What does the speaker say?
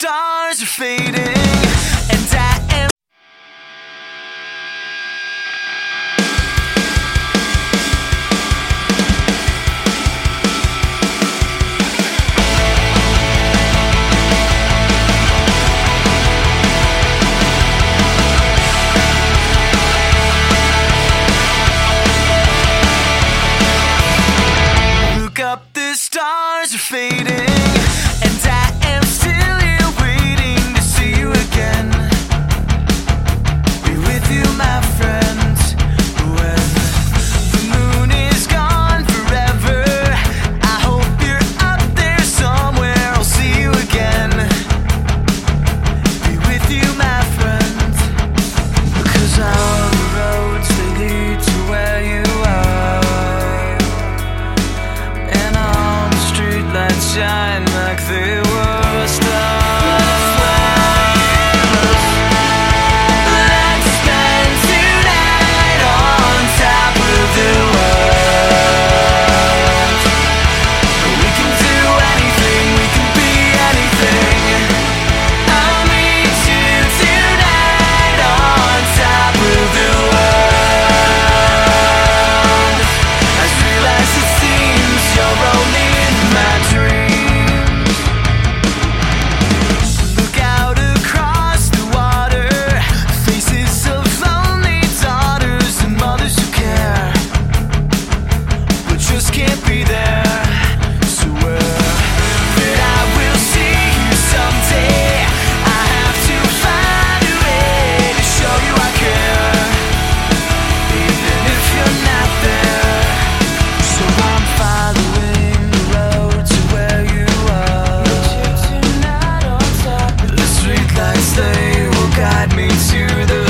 stars are fading, and I am. Look up, the stars are fading. guide me to the